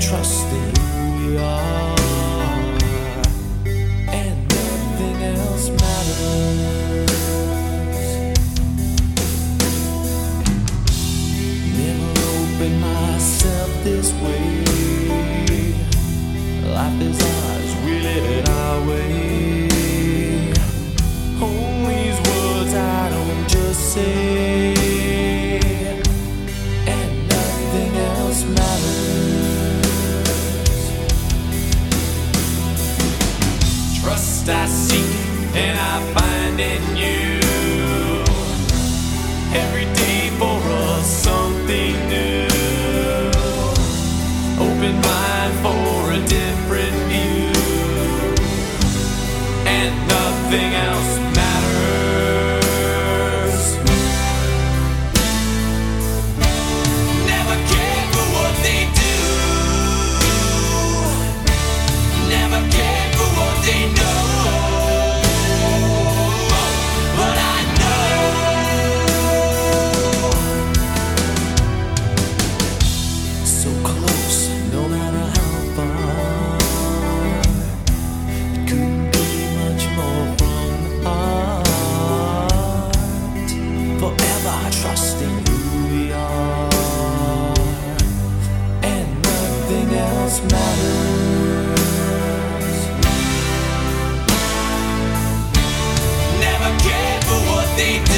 trust in who we are, and nothing else matters. Never myself this way. Life is ours, we live it our way. These words I don't just say, and nothing else matters. I seek and I find in you. Every day for us something new. Open mind for a different view, and nothing else they do.